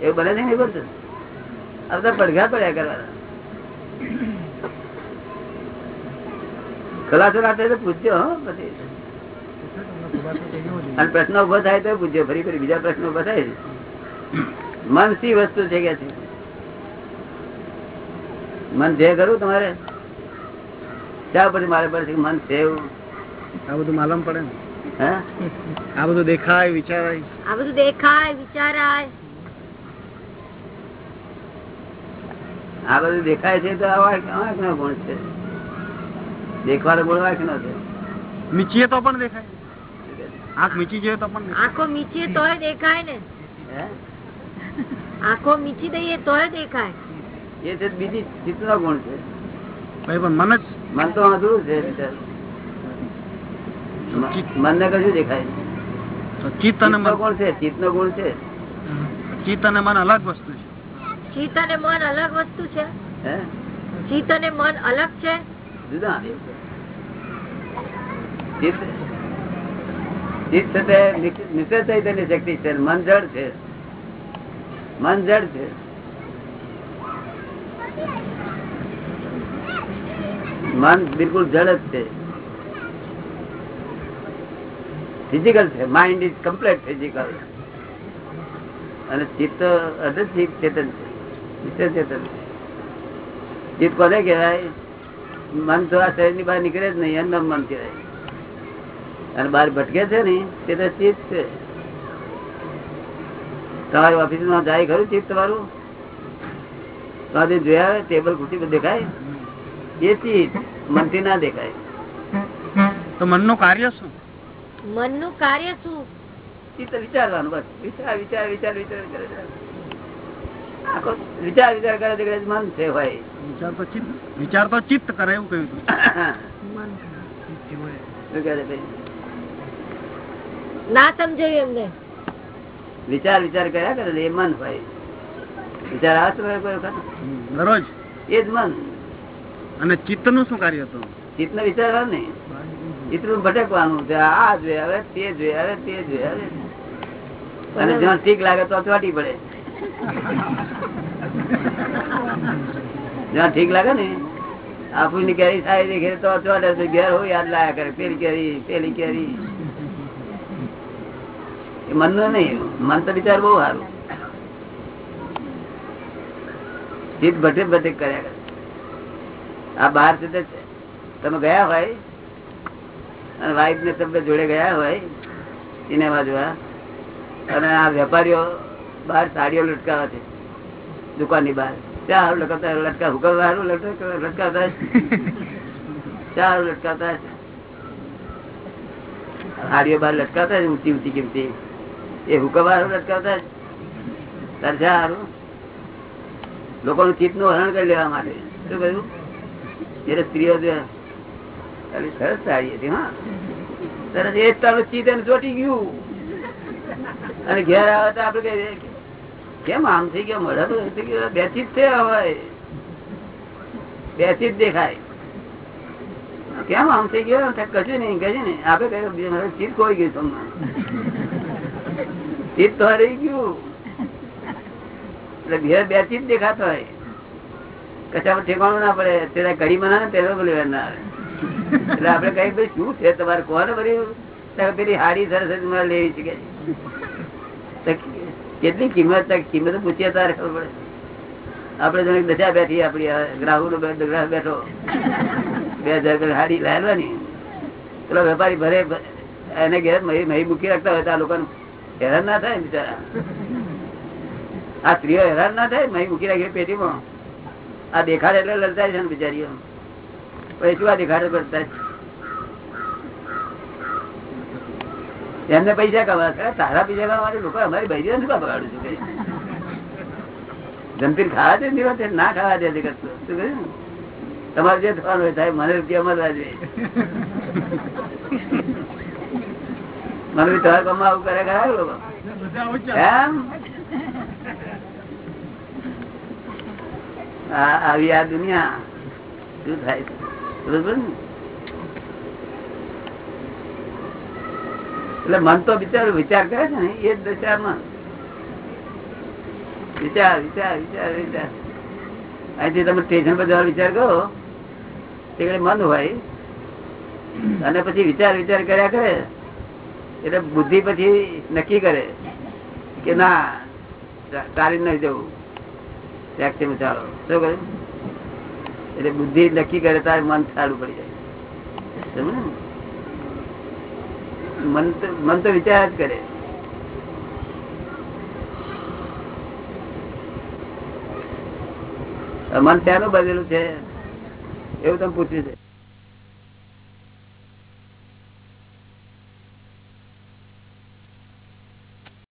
એવું બને છે ને એ બધું. આ બધા પડઘા પડ્યા કરવાના. ખલાસો રાતે તો પૂછજો અને પ્રશ્ન ઊભો થાય તો પૂછજો ફરી ફરી બીજા પ્રશ્નો ઊભા થાય મન સી વસ્તુ છે કે છે? મન છે કરું તમારે? ત્યાં પછી મારે પડે મન છે આ બધું માલમ પડે ને. હે? આ બધું દેખાય વિચારાય. આ બધું દેખાય વિચારાય. આ બધું દેખાય છે તો આવા નો છે. દેખવાનો ગુણ રાખી નો છે મીચીએ તો પણ દેખાય. આંખ મીચી જોઈએ તો પણ. આંખો મીચીએ તોય દેખાય ને. આંખો મીચી દઈએ તોય દેખાય. એ છે બીજી ચિત્ત નો ગુણ છે. ભાઈ પણ મન જ મન તો અધૂરું છે મન ને કશું દેખાય ચિત્ત અને મન. કોણ છે ચિત્ત નો ગુણ છે. ચિત્ત અને મન અલગ વસ્તુ છે. ચિત્ત અને મન અલગ વસ્તુ છે. હે? ચિત્ત અને મન અલગ છે. જુદા ચિત્ત શક્તિ છે. મન જડ છે. મન જળ છે. મન બિલકુલ જળ જ છે. ફિઝિકલ છે. માઇન્ડ ઇઝ કમ્પ્લીટ ફિઝિકલ અને ચિત્ત અધિક ચેતન છે. ચેતન છે. ચિત્ત કોને કહેવાય? મન તો આ શરીરની બહાર નીકળે જ નહીં એમ મન કહેવાય. અને બહાર ભટકે છે ને તે તો ચિત્ત છે. તમારી ઓફિસમાં જાય ખરું ચિત્ત તમારું? તમારે જોયા આવે ટેબલ ખુરશી દેખાય? એ ચિત્ત મનથી ના દેખાય. તો મનનું કાર્ય શું? મનનું કાર્ય શું? ચિત્ત વિચારવાનું બસ. વિચાર વિચાર વિચાર વિચાર કરે આખો વિચાર વિચાર કરે છે મન છે ભાઈ વિચાર તો ચિત્ત વિચાર તો ચિત્ત કરે એવું કહ્યું હતું? ના સમજાયું એમને. વિચાર વિચાર કર્યા કરે એ મન ભાઈ વિચાર આવે કોઈ વખત? દરરોજ. એ જ મન. અને ચિત્તનું શું કાર્ય હતું? ચિત્ત ને વિચારવાનું નહીં. ચિત્રું ભટકવાનું છે. આ જોઈએ હવે તે જોઈએ હવે તે જોઈએ હવે અને જ્યાં ઠીક લાગે તો ચોટી પડે. જ્યાં ઠીક લાગે ને? આપણને કેરી સારી દેખે તો ચોટે ઘેર હોય, યાદ લાયા કરે. પેલી કેરી પેલી કેરી. એ મનનું નહીં, મન તો વિચાર બહુ સારું. ચિત્ત ભટક ભટક કર્યા કરે. આ બહાર છે. તમે ગયા હોય, અને વાઈફ ને તમે જોડે ગયા હોય સિનેમા જોવા અને આ વેપારીઓ બહાર સાડીઓ લટકાવે છે. દુકાનની બહાર. ચાર લટકાતા લટકા હુકમ હારું લટકા- લટકાવતા હશે. ત્યાં હારું લટકાવતા હશે. સાડીઓ બહાર લટકાતા ઊંચી ઊંચી કિંમતી. એ હુકમ હારું લટકાવતા તાર ચા સારું. લોકોનું ચિત્તનું હરણ કરી લેવા માટે. શું કહ્યું? જયારે સ્ત્રીઓ સરસ સારી હતી, હા. સરસ. એ તારું ચિત્ત એને ચોટી ગયું. અને ઘેર આવે તો આપડે કહીએ કેમ આમ થઈ ગયો? મળે તો થઈ ગયો. બે જ છે હવે. બે જ દેખાય. કેમ આમ થઈ ગયો? કશું નહીં કશું નહીં. આપડે કહ્યું, "બે મારું ચિત્ત ખોઈ ગયું તમને ચિત્ત તો રહી ગયું. એટલે ઘેર બે જ દેખાતો હોય. કશા પર ઠેકાણું ના પડે. તેના કઢી બનાવે ને લેવા ના આવે. એટલે આપડે કઈ ભાઈ, શું છે તમારે? કોને ભર્યું? પેલી હારી સરસ લેવી છે કે. કેટલી કિંમત? કિંમત પૂછીએ તારે, ખબર પડે. આપડે જો દશા બેઠી આપડી ગ્રાહક ગ્રાહક બેઠો. બે હજાર હાડી લાવવાની. પેલો વેપારી ભરે એને ઘેર મહી મૂકી રાખતા હોય તો આ લોકો હેરાન ના થાય બિચારા. આ સ્ત્રીઓ હેરાન ના થાય મહી મૂકી રાખી પેટીમાં. આ દેખાડે એટલે લડતા છે ને બિચારીઓ. પછી શું આ દેખાડે કરતા છે? એમને પૈસા કમાવા તારા પૈસા કમાવા લોકો અમારી ભાઈ શું કામ બગાડું છું? જમતીર ખાવા દે દિવસે ના ખાવા દે? તમારે જે થવાનું હોય થાય મને રૂપિયા મળવા મને તમારે કમાવું કરે ખરા લોકો. એમ? આવી આ દુનિયા. શું થાય બરોબર ને? એટલે મન તો બિચારું વિચાર કરે છે ને, એ જ દશામાં. વિચાર વિચાર વિચાર વિચાર. અહીંથી તમે સ્ટેશન પર જવાનો વિચાર કરો. તે મન હોય. અને પછી વિચાર વિચાર કર્યા કરે. એટલે બુદ્ધિ પછી નક્કી કરે કે ના તારી નહીં જવું. ટેક્સી માં ચાલો શું કરે એટલે બુદ્ધિ નક્કી કરે, તારે મન સારું પડી જાય. સમજ ને? મન તો વિચાર જ કરે. મન ત્યાંનું બનેલું છે? એવું તમે પૂછ્યું છે.